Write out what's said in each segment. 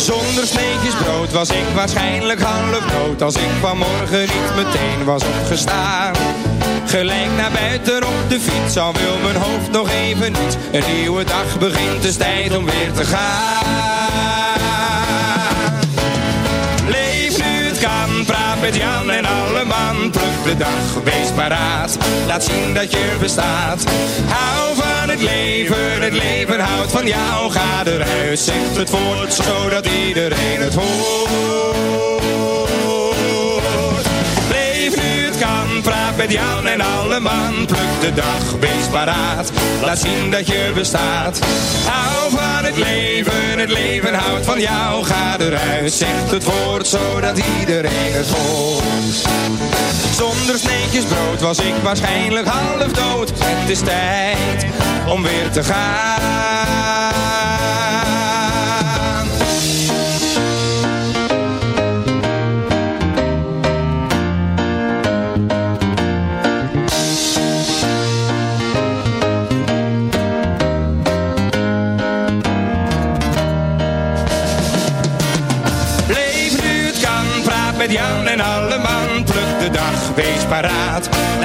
Zonder sneetjes brood was ik waarschijnlijk half dood. Als ik vanmorgen niet meteen was opgestaan. Gelijk naar buiten op de fiets, al wil mijn hoofd nog even niet. Een nieuwe dag begint, is tijd om weer te gaan met Jan en alle man Pluk de dag, wees paraat, laat zien dat je bestaat. Hou van het leven, het leven houdt van jou. Ga eruit, zegt het voort, zodat iedereen het hoort praat met Jan en alle man. Pluk de dag, wees paraat. Laat zien dat je bestaat. Hou van het leven, het leven houdt van jou. Ga eruit, zegt het woord, zodat iedereen het hoort. Zonder sneetjes brood was ik waarschijnlijk half dood. Het is tijd om weer te gaan.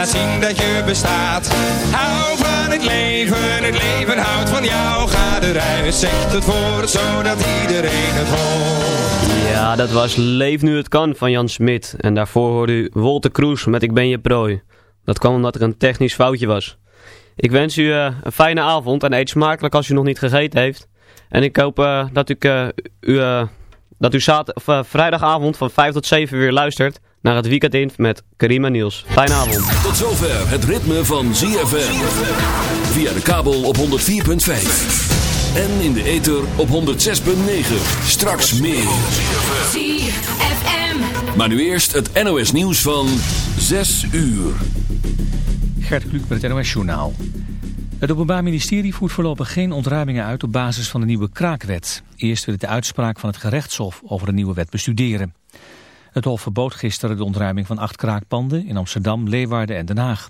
Laat zien dat je bestaat. Hou van het leven, het leven houdt van jou. Ga eruit, zegt het woord, zodat iedereen het hoort. Ja, dat was Leef nu het kan van Jan Smit. En daarvoor hoorde u Wolter Kroes met Ik ben je prooi. Dat kwam omdat er een technisch foutje was. Ik wens u uh, een fijne avond en eet smakelijk als u nog niet gegeten heeft. En ik hoop uh, dat ik uh, u dat u zaterdag, of, vrijdagavond van 5 tot 7 weer luistert naar het Weekend In met Karima Niels. Fijne avond. Tot zover het ritme van ZFM. Via de kabel op 104.5. En in de ether op 106.9. Straks meer. ZFM. Maar nu eerst het NOS nieuws van 6 uur. Gert Kluk met het NOS Journaal. Het Openbaar Ministerie voert voorlopig geen ontruimingen uit op basis van de nieuwe kraakwet. Eerst wil het de uitspraak van het gerechtshof over de nieuwe wet bestuderen. Het hof verbood gisteren de ontruiming van acht kraakpanden in Amsterdam, Leeuwarden en Den Haag.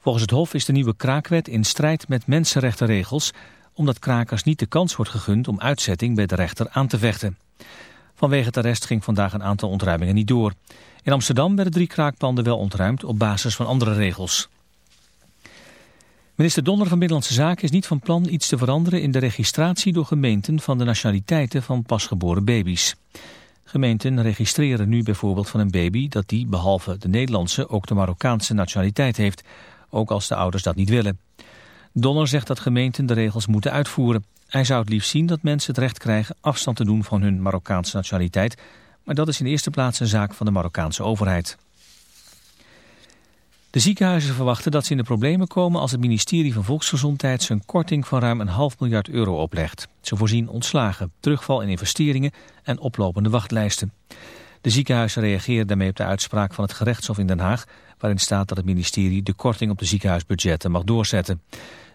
Volgens het hof is de nieuwe kraakwet in strijd met mensenrechtenregels... omdat krakers niet de kans wordt gegund om uitzetting bij de rechter aan te vechten. Vanwege het arrest ging vandaag een aantal ontruimingen niet door. In Amsterdam werden drie kraakpanden wel ontruimd op basis van andere regels. Minister Donner van Binnenlandse Zaken is niet van plan iets te veranderen in de registratie door gemeenten van de nationaliteiten van pasgeboren baby's. Gemeenten registreren nu bijvoorbeeld van een baby dat die behalve de Nederlandse ook de Marokkaanse nationaliteit heeft, ook als de ouders dat niet willen. Donner zegt dat gemeenten de regels moeten uitvoeren. Hij zou het liefst zien dat mensen het recht krijgen afstand te doen van hun Marokkaanse nationaliteit, maar dat is in de eerste plaats een zaak van de Marokkaanse overheid. De ziekenhuizen verwachten dat ze in de problemen komen als het ministerie van Volksgezondheid zijn korting van ruim een half miljard euro oplegt. Ze voorzien ontslagen, terugval in investeringen en oplopende wachtlijsten. De ziekenhuizen reageren daarmee op de uitspraak van het gerechtshof in Den Haag, waarin staat dat het ministerie de korting op de ziekenhuisbudgetten mag doorzetten.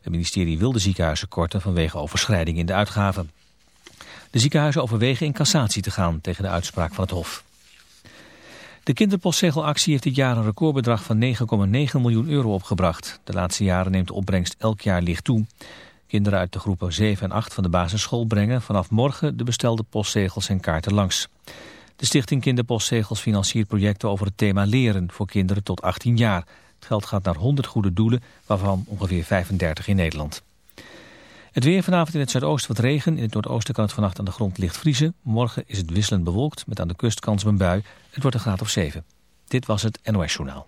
Het ministerie wil de ziekenhuizen korten vanwege overschrijding in de uitgaven. De ziekenhuizen overwegen in cassatie te gaan tegen de uitspraak van het hof. De kinderpostzegelactie heeft dit jaar een recordbedrag van 9,9 miljoen euro opgebracht. De laatste jaren neemt de opbrengst elk jaar licht toe. Kinderen uit de groepen 7 en 8 van de basisschool brengen vanaf morgen de bestelde postzegels en kaarten langs. De stichting Kinderpostzegels financiert projecten over het thema leren voor kinderen tot 18 jaar. Het geld gaat naar 100 goede doelen, waarvan ongeveer 35 in Nederland. Het weer vanavond in het zuidoosten wat regen. In het noordoosten kan het vannacht aan de grond licht vriezen. Morgen is het wisselend bewolkt met aan de kust kans op een bui. Het wordt een graad of 7. Dit was het NOS Journaal.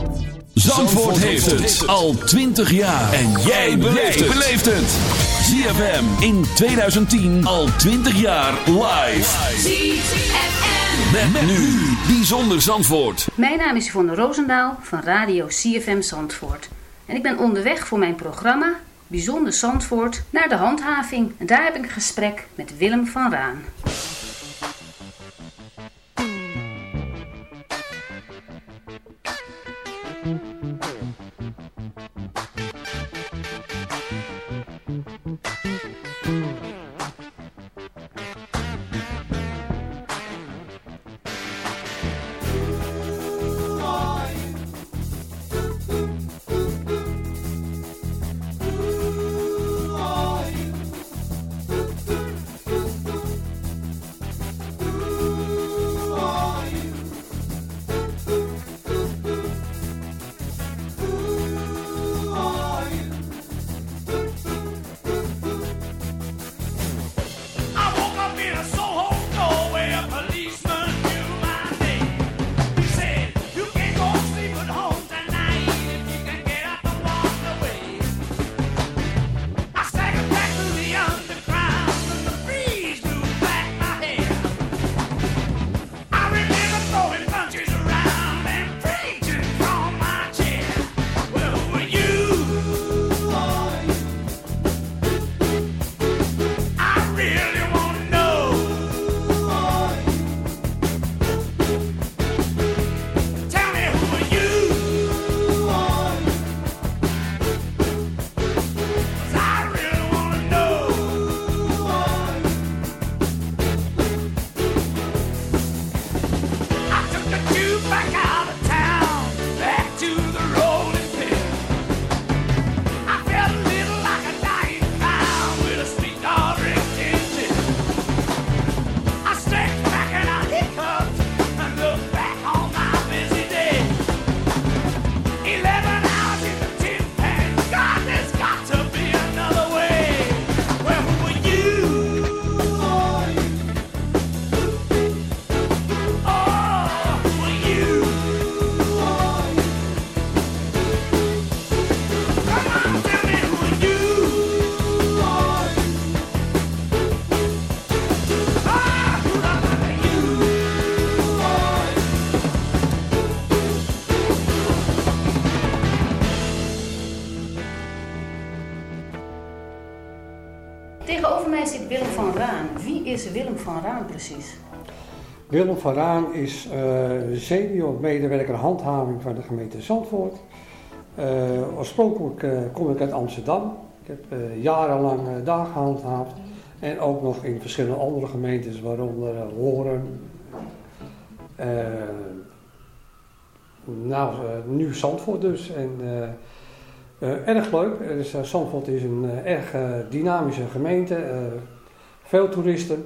Zandvoort heeft het al 20 jaar. En jij beleeft het. ZFM in 2010 al 20 jaar live. ZFM Met, nu Bijzonder Zandvoort. Mijn naam is Yvonne Roosendaal van Radio CFM Zandvoort. En ik ben onderweg voor mijn programma Bijzonder Zandvoort naar de handhaving. En daar heb ik een gesprek met Willem van Raan. Precies? Willem van Raan is eh, senior medewerker handhaving van de gemeente Zandvoort. Eh, oorspronkelijk eh, kom ik uit Amsterdam. Ik heb jarenlang daar gehandhaafd. En ook nog in verschillende andere gemeentes, waaronder Horen. nou, nu Zandvoort dus. En, erg leuk. Dus, Zandvoort is een erg dynamische gemeente. veel toeristen.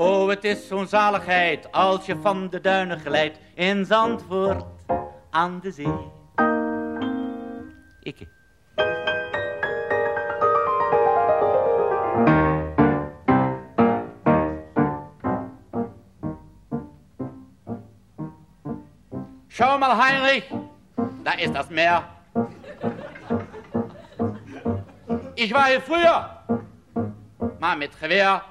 Oh, het is zo'n zaligheid als je van de duinen glijdt in Zandvoort aan de zee. Ikke. schau mal, Heinrich, da ist das Meer. Ich war hier früher, mal mit Gewehr.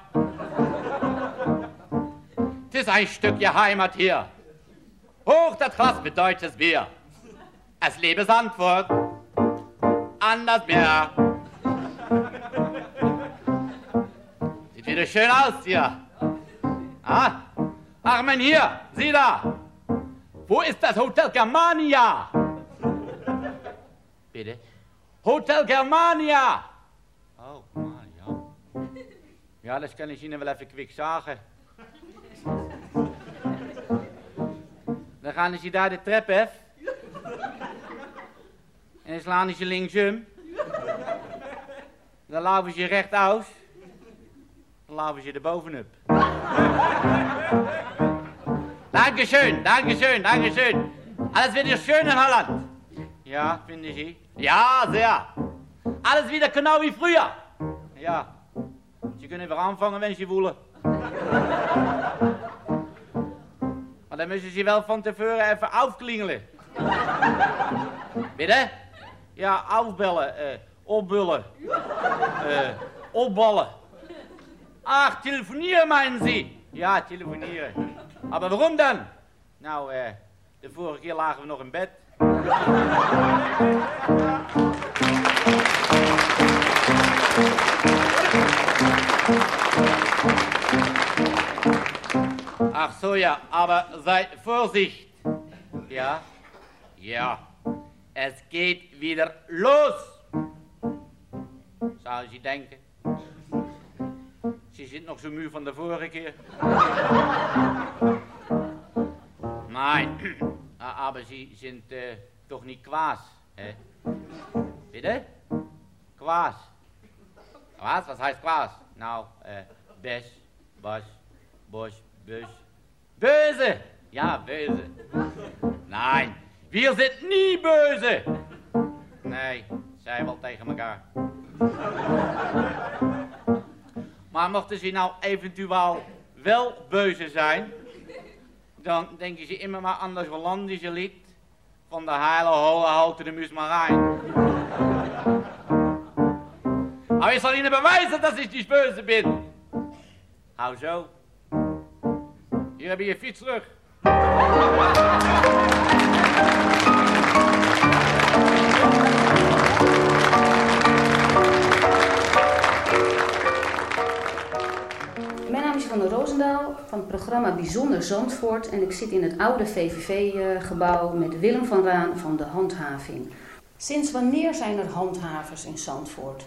Es ist ein Stückchen Heimat hier. Hoch das Glas mit deutsches Bier. Es lebe Sandfurt an das Meer. Sieht wieder schön aus hier. Ah, ach mein hier, sieh da. Wo ist das Hotel Germania? Bitte? Hotel Germania. Oh, Mann, ja. Ja, das kann ich Ihnen even kwik sagen. Dan gaan ze daar de trap af. En dan slaan ze linksum. Dan laufen ze rechtuit. Dan laufen ze er bovenop. Dankeschön, Dankeschön, Dankeschön. Alles wieder schön in Holland. Ja, finden Sie? Ja, sehr. Alles wieder genau wie früher. Ja. Sie können weer anfangen, wenn Sie wollen. Maar dan moeten ze wel van tevoren even afklingelen. Bitte? Ja, afbellen, eh, opbullen, eh, opballen. Ach, telefonieren meinen Sie? Ja, telefonieren. Maar waarom dan? Nou, eh, de vorige keer lagen we nog in bed. Ach so, ja, aber sei Vorsicht. Ja? Ja. Es geht wieder los. Zou je denken? Ze zit nog zo muur van de vorige keer. Nein, aber Sie sind äh, doch nicht Quas, hä? Bitte? Quas. Was? Was heißt Quas? Nou, äh, Bes, Bas, Bosch, Bös. Böse! Ja, böse. Nein, wir sind nie böse. Nee, zij wel tegen elkaar. Maar mochten ze nou eventueel wel beuze zijn, dan denken ze immer maar aan dat Hollandische lied van de heile holle houten de Musmarijn. Maar ik zal Ihnen bewijzen dat ik niet böse ben. Hou zo. Hier heb je je fiets terug. Mijn naam is Yvonne Roosendaal van het programma Bijzonder Zandvoort en ik zit in het oude VVV-gebouw met Willem van Raan van de Handhaving. Sinds wanneer zijn er handhavers in Zandvoort?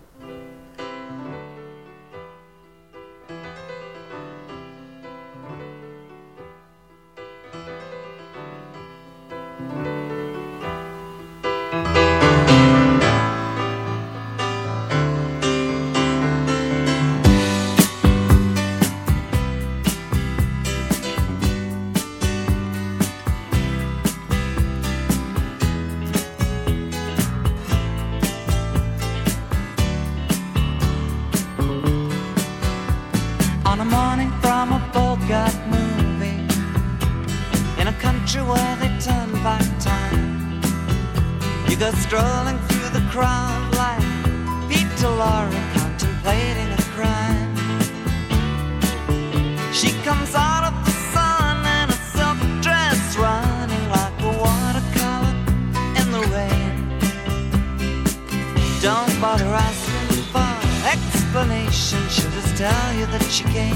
That she came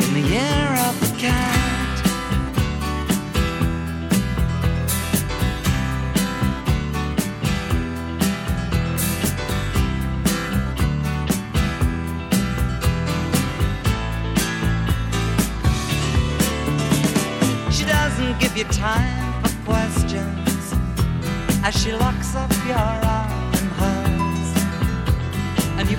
in the year of the cat. She doesn't give you time for questions as she locks up your arm in hers. And you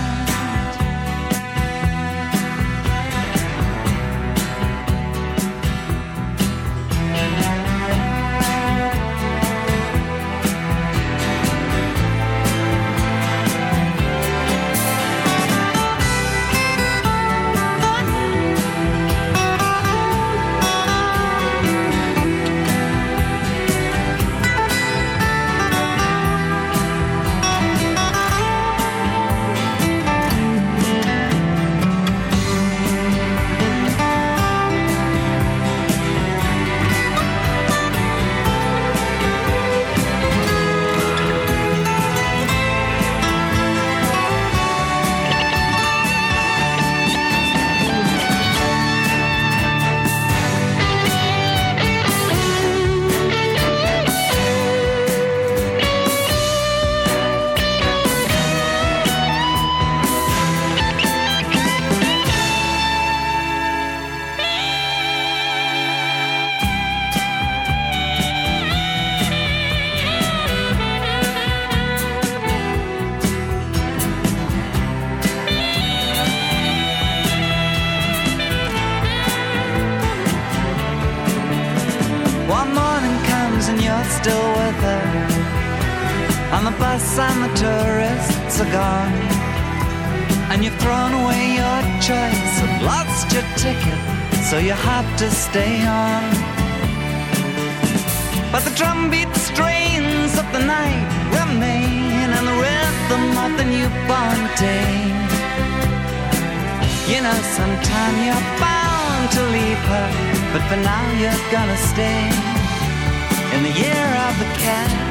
But now you're gonna stay in the year of the cat.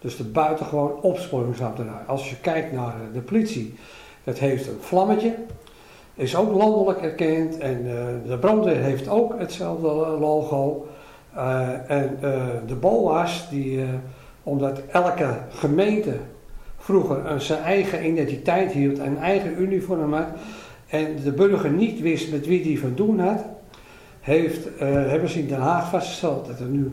Dus de buitengewoon opsporingsambtenaar. Als je kijkt naar de politie, dat heeft een vlammetje. Is ook landelijk erkend. En eh, de brandweer heeft ook hetzelfde logo. Eh, en eh, de BOA's, die, eh, omdat elke gemeente vroeger een, zijn eigen identiteit hield, een eigen uniform had, en de burger niet wist met wie die van doen had, heeft, eh, hebben ze in Den Haag vastgesteld dat er nu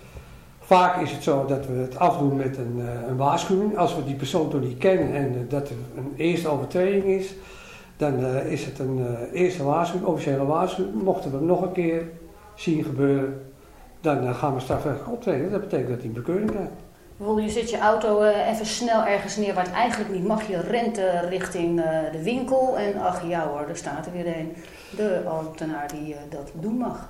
vaak is het zo dat we het afdoen met een, eh, een waarschuwing. Als we die persoon toen niet kennen en eh, dat er een eerste overtreding is, dan eh, is het een eerste waarschuwing, officiële waarschuwing. Mochten we hem nog een keer zien gebeuren, dan gaan we strafrechtelijk optreden. Dat betekent dat hij een bekeuring krijgt. Bijvoorbeeld, je zet je auto even snel ergens neer waar het eigenlijk niet mag. Je rent richting de winkel en ach ja hoor, er staat er weer een. De ambtenaar die dat doen mag.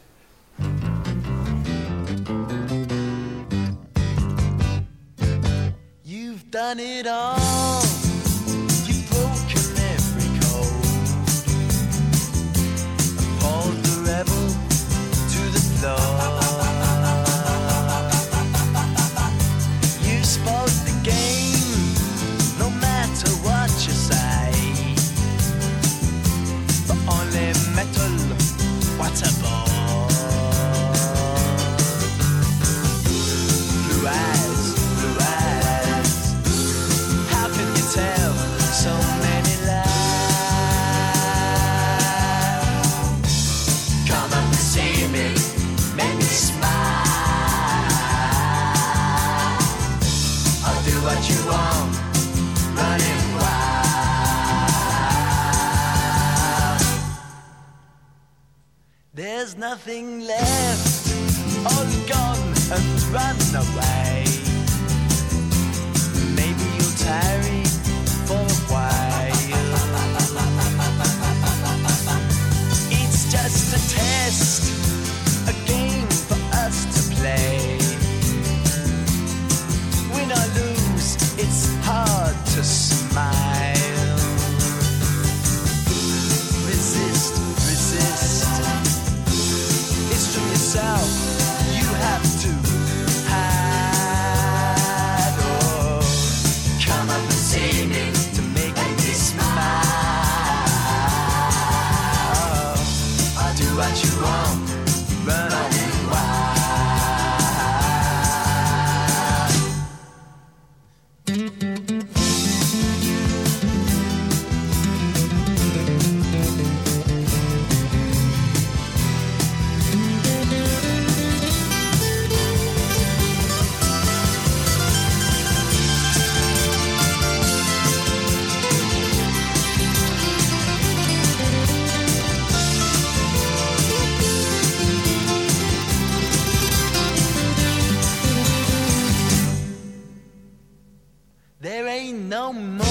You've done it all. No more.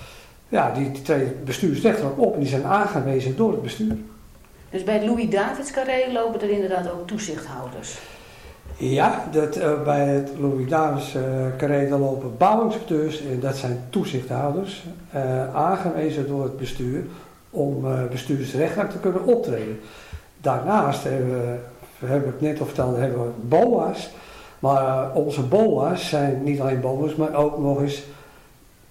Ja, die treden bestuursrechtelijk op en die zijn aangewezen door het bestuur. Dus bij het Louis Davids Carré lopen er inderdaad ook toezichthouders. Ja, dat, eh, bij het Louis Davids eh Carré lopen bouwinspecteurs en dat zijn toezichthouders eh, aangewezen door het bestuur om bestuursrechtelijk te kunnen optreden. Daarnaast hebben we, heb ik net al verteld, hebben we BOA's. Maar onze BOA's zijn niet alleen BOA's, maar ook nog eens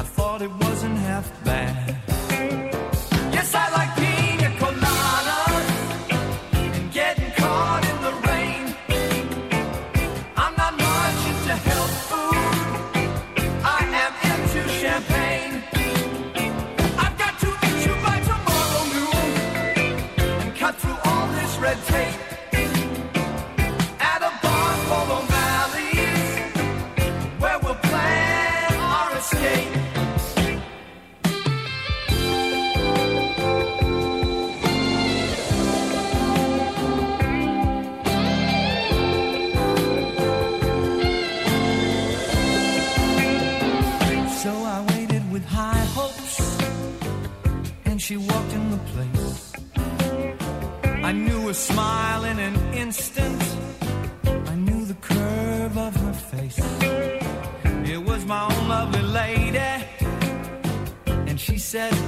I thought it wasn't half bad.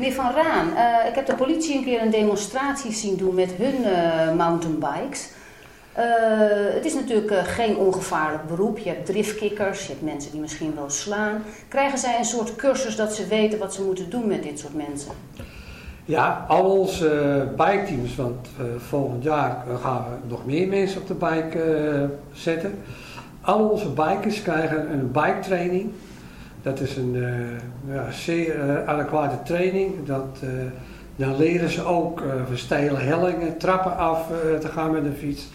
Meneer Van Raan, eh, ik heb de politie een keer een demonstratie zien doen met hun eh, mountainbikes. Eh, het is natuurlijk geen ongevaarlijk beroep. Je hebt driftkikkers, je hebt mensen die misschien wel slaan. Krijgen zij een soort cursus dat ze weten wat ze moeten doen met dit soort mensen? Ja, al onze biketeams, want volgend jaar gaan we nog meer mensen op de bike zetten. Al onze bikers krijgen een bike training. Dat is een eh, ja, zeer eh, adequate training. Dat, eh, Dan leren ze ook uh, verstelen hellingen, trappen af te gaan met een fiets.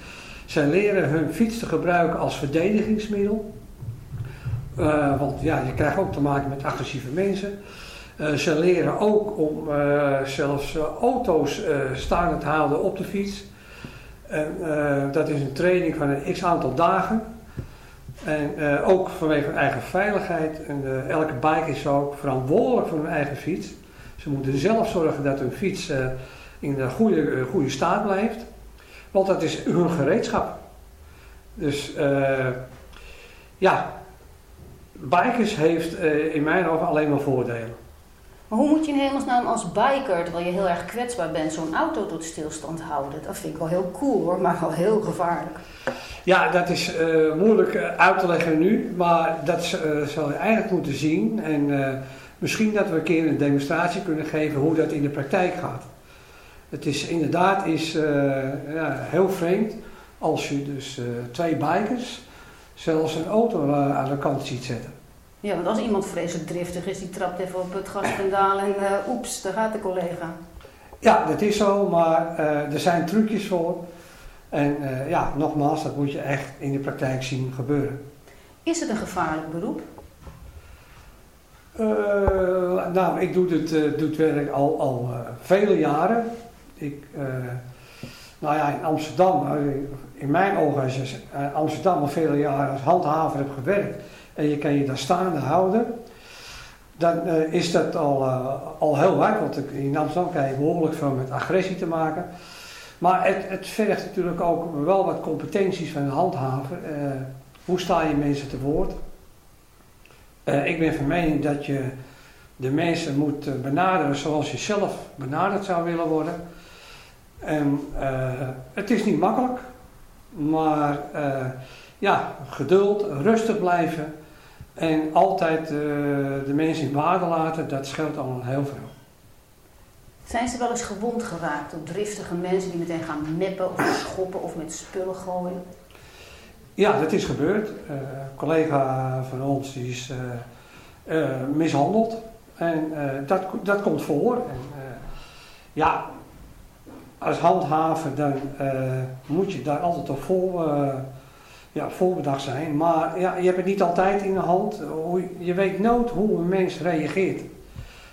Zij leren hun fiets te gebruiken als verdedigingsmiddel. Want ja, je krijgt ook te maken met agressieve mensen. ze leren ook om zelfs auto's staande te houden op de fiets. En, dat is een training van een x aantal dagen. En uh, ook vanwege hun eigen veiligheid. En uh, elke bike is ook verantwoordelijk voor hun eigen fiets. Ze moeten zelf zorgen dat hun fiets uh, in een goede, goede staat blijft. Want dat is hun gereedschap. Dus ja, bikers heeft in mijn ogen alleen maar voordelen. Maar hoe moet je in hemelsnaam als biker, terwijl je heel erg kwetsbaar bent, zo'n auto tot stilstand houden? Dat vind ik wel heel cool hoor, maar wel heel gevaarlijk. Ja, dat is uh, moeilijk uit te leggen nu, maar dat zou je eigenlijk moeten zien. En misschien dat we een keer een demonstratie kunnen geven hoe dat in de praktijk gaat. Het is inderdaad is, ja, heel vreemd als je dus twee bikers zelfs een auto aan de kant ziet zetten. Ja, want als iemand vreselijk driftig is, die trapt even op het gaspedaal en uh, oeps, daar gaat de collega. Ja, dat is zo, maar uh, er zijn trucjes voor. En uh, ja, nogmaals, dat moet je echt in de praktijk zien gebeuren. Is het een gevaarlijk beroep? nou, ik doe dit, doe het werk al, al vele jaren. Ik, nou ja, in Amsterdam, in mijn ogen, als je Amsterdam al vele jaren als handhaver heb gewerkt en je kan je daar staande houden, dan uh, is dat al, uh, al heel waard. Want in Amsterdam krijg je behoorlijk veel met agressie te maken. Maar het, het vergt natuurlijk ook wel wat competenties van de handhaver. Uh, hoe sta je mensen te woord? ik ben van mening dat je de mensen moet benaderen zoals je zelf benaderd zou willen worden. En het is niet makkelijk, maar ja, geduld, rustig blijven. En altijd uh, de mensen in waarde laten, dat scheelt al heel veel. Zijn ze wel eens gewond geraakt door driftige mensen die meteen gaan meppen of schoppen of met spullen gooien? Ja, dat is gebeurd. Uh, een collega van ons die is uh, mishandeld. En dat, dat komt voor. En, ja, als handhaver dan moet je daar altijd op vol ja, voorbedacht zijn. Maar ja, je hebt het niet altijd in de hand. Je weet nooit hoe een mens reageert.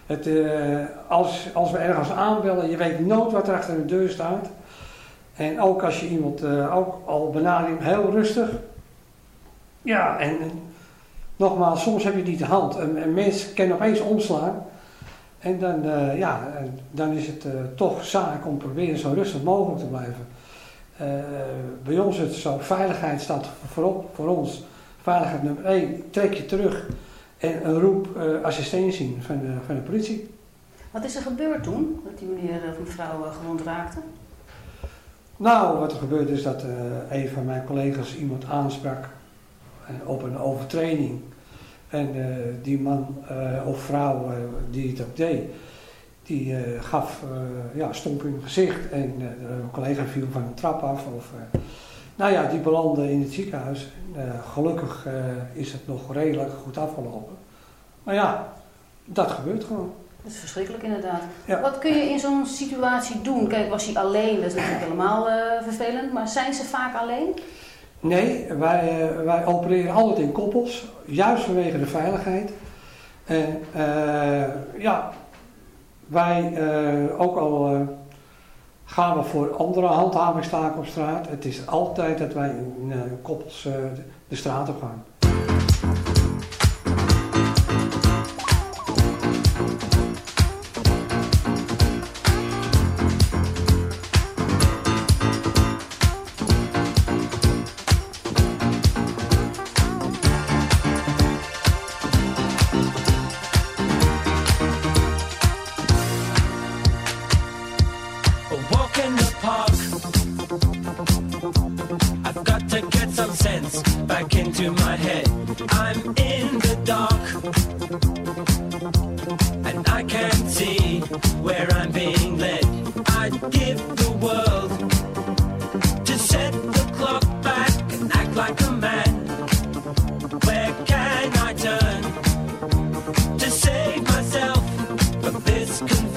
Het, uh, als, als we ergens aanbellen, je weet nooit wat er achter de deur staat. En ook als je iemand uh, ook al benadert, heel rustig. Ja, en, en nogmaals, soms heb je niet de hand. Een, een mens kan opeens omslaan. En dan, ja, dan is het toch zaak om proberen zo rustig mogelijk te blijven. Uh, bij ons is het zo, veiligheid staat voorop voor ons. Veiligheid nummer 1, trek je terug en een roep uh, assistentie van de, van de politie. Wat is er gebeurd toen, dat die meneer of mevrouw uh, gewond raakte? Nou, wat er gebeurde is dat een van mijn collega's iemand aansprak op een overtreding. En die man of vrouw die het ook deed, die uh, gaf uh, ja, stomp in het gezicht en uh, een collega viel van een trap af. Of, nou ja, die belandde in het ziekenhuis. gelukkig is het nog redelijk goed afgelopen. Maar ja, dat gebeurt gewoon. Dat is verschrikkelijk inderdaad. Ja. Wat kun je in zo'n situatie doen? Kijk, was hij alleen? Dat is natuurlijk helemaal vervelend. Maar zijn ze vaak alleen? Nee, wij, wij opereren altijd in koppels. Juist vanwege de veiligheid. En ja, wij uh, ook al uh, gaan we voor andere handhavingstaken op straat. Het is altijd dat wij in uh, koppels de straat op gaan.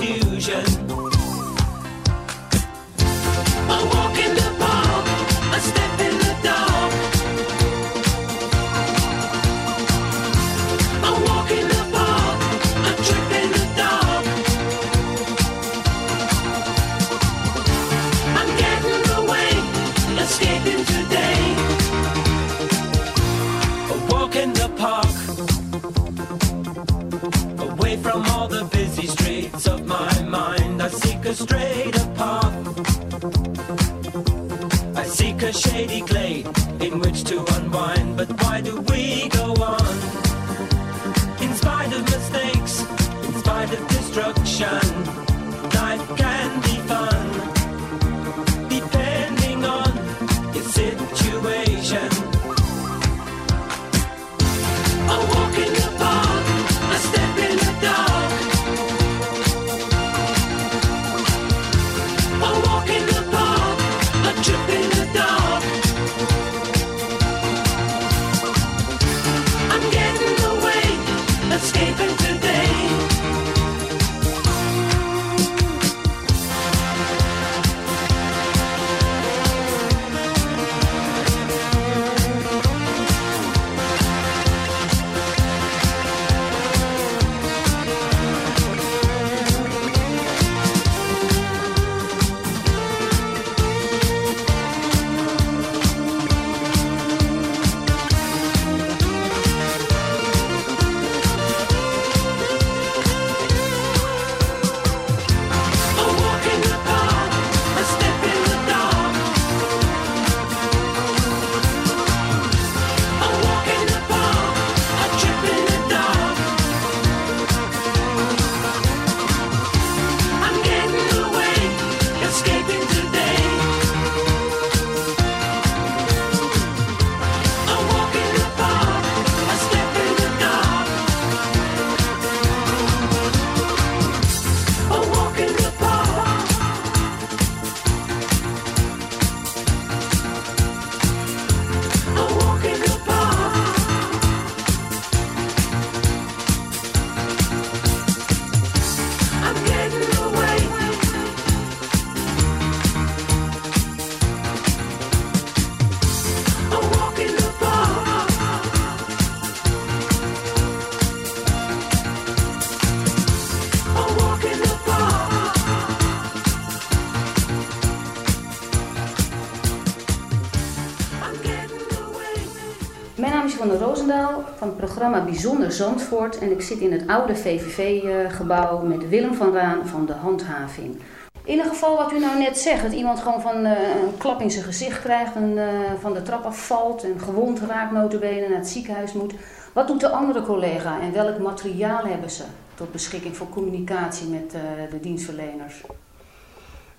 confusion. Programma Bijzonder Zandvoort en ik zit in het oude VVV-gebouw met Willem van Raan van de Handhaving. In een geval wat u nou net zegt, dat iemand gewoon van eh, een klap in zijn gezicht krijgt en eh, van de trap afvalt en gewond raakt notabene naar het ziekenhuis moet. Wat doet de andere collega en welk materiaal hebben ze tot beschikking voor communicatie met eh, de dienstverleners?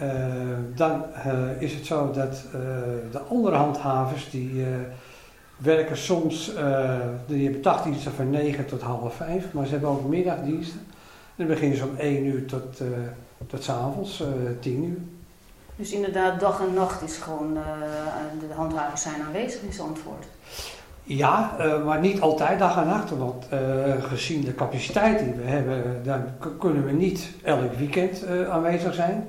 Eh, dan eh, is het zo dat eh, de andere handhavers die werken soms, eh, die hebben dagdiensten van 9 tot half 5, maar ze hebben ook middagdiensten. Dan beginnen ze om 1 uur tot, tot s avonds, eh 10 uur. Dus inderdaad, dag en nacht is gewoon, de handhavers zijn aanwezig in Zandvoort. Ja, maar niet altijd dag en nacht. Want gezien de capaciteit die we hebben, dan kunnen we niet elk weekend aanwezig zijn.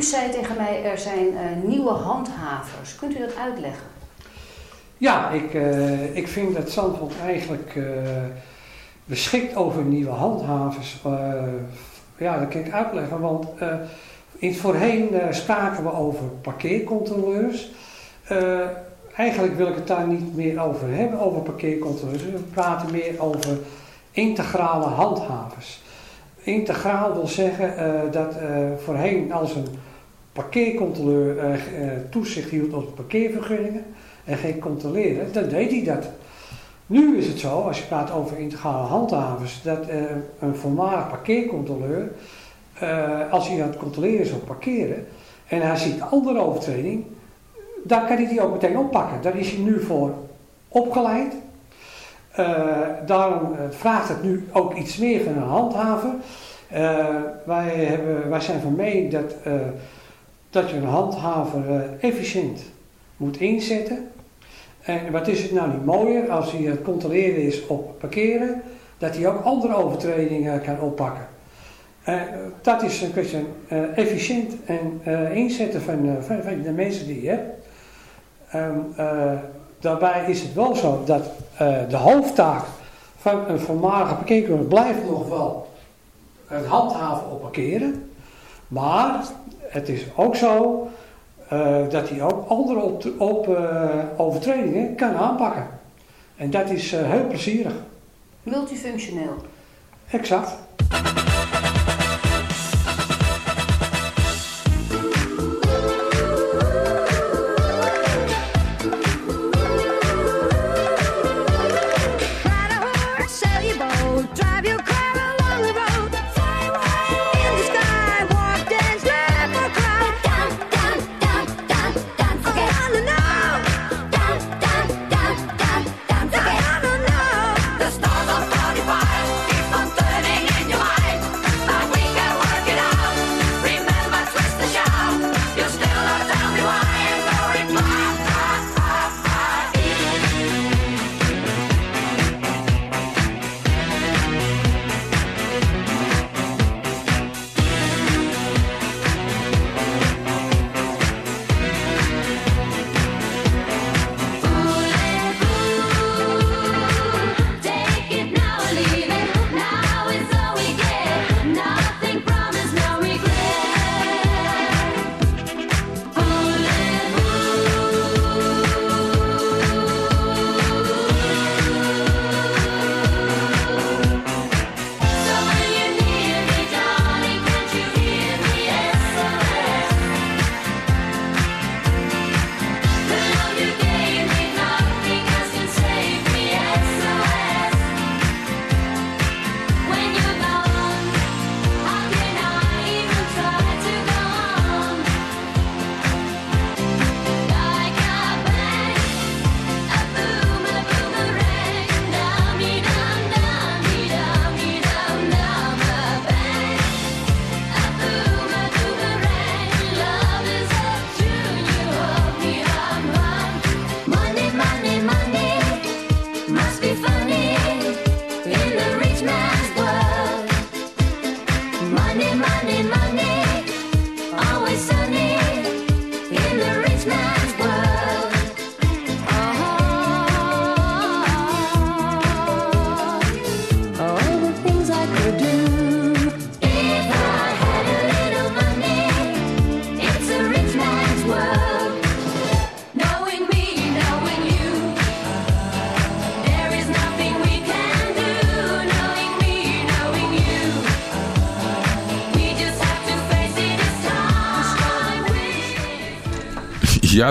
Zei er zijn eh, nieuwe handhavers. Kunt u dat uitleggen? Ja, ik, eh, ik vind dat Zandvoort eigenlijk eh, beschikt over nieuwe handhavers. Eh, ja, dat kan ik uitleggen, want eh, in voorheen eh, spraken we over parkeercontroleurs. Eh, eigenlijk wil ik het daar niet meer over hebben, over parkeercontroleurs. We praten meer over integrale handhavers. Integraal wil zeggen eh, dat eh, voorheen als een parkeercontroleur eh, toezicht hield op parkeervergunningen en ging controleren, dan deed hij dat. Nu is het zo, als je praat over integrale handhavers, dat een voormalig parkeercontroleur, als hij aan het controleren is op parkeren en hij ziet andere overtreding, dan kan hij die ook meteen oppakken. Daar is hij nu voor opgeleid. Eh, daarom eh, vraagt het nu ook iets meer van een handhaver. Eh, wij, hebben, wij zijn van mening dat, dat je een handhaver efficiënt moet inzetten. En wat is het nou niet mooier als hij het controleren is op parkeren, dat hij ook andere overtredingen kan oppakken. Dat is een kwestie eh, efficiënt en inzetten van, van, de mensen die je hebt. Ehm, eh, daarbij is het wel zo dat eh, de hoofdtaak van een voormalige parkeerkundige blijft nog wel het handhaven op parkeren. Maar het is ook zo eh, dat hij ook andere op, op, eh, overtredingen kan aanpakken. En dat is heel plezierig. Multifunctioneel. Exact.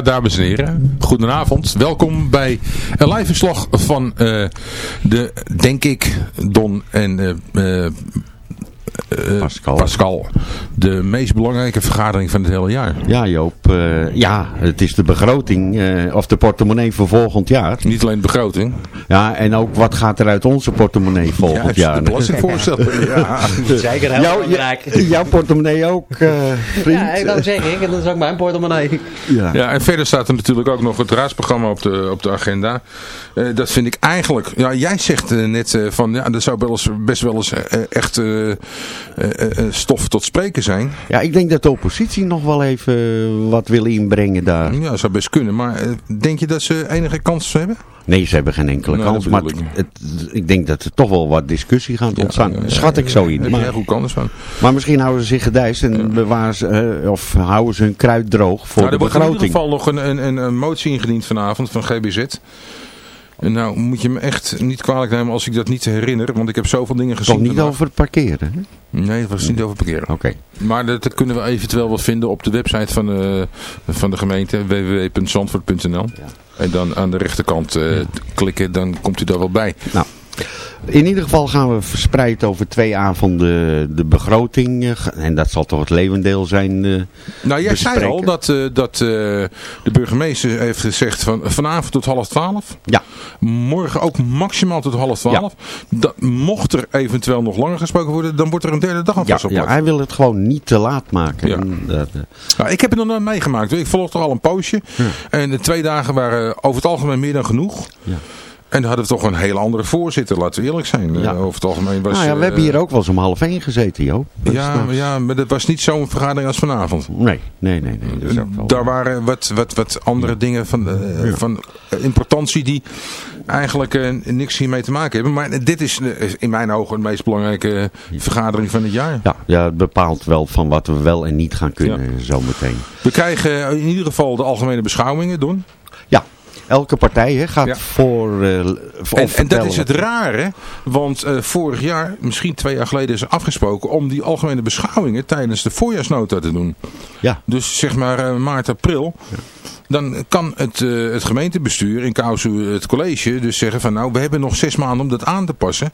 Dames en heren. Goedenavond. Welkom bij een live verslag van eh, de, denk ik, Don en eh, eh, eh, Pascal. De meest belangrijke vergadering van het hele jaar. Ja Joop, eh, ja, het is de begroting eh, of de portemonnee voor volgend jaar. Niet alleen de begroting. Ja, en ook wat gaat er uit onze portemonnee volgend Juist, jaar. de belastingvoorstellen. Ja. Zeker heel Jouw- belangrijk. Jouw portemonnee ook, eh, vriend. Ja, ik wou zeggen, ik, dat is ook mijn portemonnee. Ja. Ja, en verder staat er natuurlijk ook nog het raadsprogramma op de, op de agenda. Eh, dat vind ik eigenlijk... Ja, jij zegt net van... Ja, dat zou best wel eens eh, echt... eh, eh, eh, stof tot spreken zijn. Ja, ik denk dat de oppositie nog wel even wat wil inbrengen daar. Ja, zou best kunnen. Maar denk je dat ze enige kans hebben? Nee, ze hebben geen enkele kans. Maar bedoel het, ik denk dat er toch wel wat discussie gaat ontstaan. Schat ik zo in. Maar, goed van. maar misschien houden ze zich gedijst en bewaren ze, of houden ze hun kruid droog voor Nou, de er wordt in ieder begroting. geval nog een, een, een motie ingediend vanavond van GBZ. En nou moet je me echt niet kwalijk nemen als ik dat niet herinner. Want ik heb zoveel dingen gezien. Toch niet vandaag. over het parkeren? hè? Nee, dat was niet over parkeren. Oké. Maar dat, dat kunnen we eventueel wel vinden op de website van de, van de gemeente. www.zandvoort.nl En dan aan de rechterkant eh, klikken, dan komt u daar wel bij. Nou, in ieder geval gaan we verspreid over twee avonden de begroting. eh, En dat zal toch het levendeel zijn. eh, Nou, jij zei al dat, eh, dat de burgemeester heeft gezegd van vanavond tot half twaalf. Ja. Morgen ook maximaal tot half twaalf. Dat, mocht er eventueel nog langer gesproken worden, dan wordt er een derde dag aan Ja, ja, hij wil het gewoon niet te laat maken. Ja. Dat, Nou, ik heb het nog nooit meegemaakt. Ik volg toch al een poosje. En de twee dagen waren over het algemeen meer dan genoeg. Ja. En dan hadden we toch een hele andere voorzitter, laten we eerlijk zijn. Ja. Eh, over het algemeen was... nou ja, we eh, hebben hier ook wel eens om half één gezeten, joh. Dus Ja, maar ja, maar dat was niet zo'n vergadering als vanavond. Nee, nee, nee. nee wel- Daar waren wat, wat, wat andere dingen van, eh, van importantie die eigenlijk eh, niks hiermee te maken hebben. Maar dit is in mijn ogen de meest belangrijke vergadering van het jaar. Ja, ja, het bepaalt wel van wat we wel en niet gaan kunnen zometeen. We krijgen in ieder geval de algemene beschouwingen doen. Elke partij hè, gaat Ja. voor... eh, voor En, en dat is het rare, want eh, vorig jaar, misschien twee jaar geleden, is er afgesproken om die algemene beschouwingen tijdens de voorjaarsnota te doen. Ja. Dus zeg maar eh, maart, april. Dan kan het, het gemeentebestuur, in causu het college, dus zeggen van nou, we hebben nog zes maanden om dat aan te passen.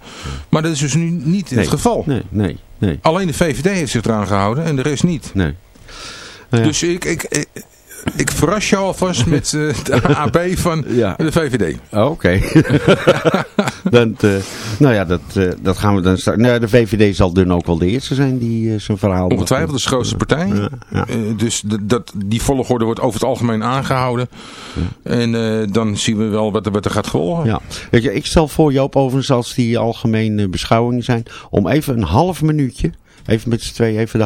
Maar dat is dus nu niet Nee, het geval. Nee, nee, nee. Alleen de VVD heeft zich eraan gehouden en de rest niet. nee. Nou ja. Dus ik, ik, ik, ik verras jou alvast met eh, de AB van Ja. de VVD. Oh, Oké. eh, nou ja, dat, eh, dat gaan we dan straks... Nou, de VVD zal dan ook wel de eerste zijn die zijn verhaal... Ongetwijfeld, dat is de grootste partij. Ja, ja. Dus dat, die volgorde wordt over het algemeen aangehouden. En dan zien we wel wat er, wat er gaat volgen. Ja. Weet je, ik stel voor Joop overigens als die algemene beschouwingen zijn... om even een half minuutje, even met z'n twee even de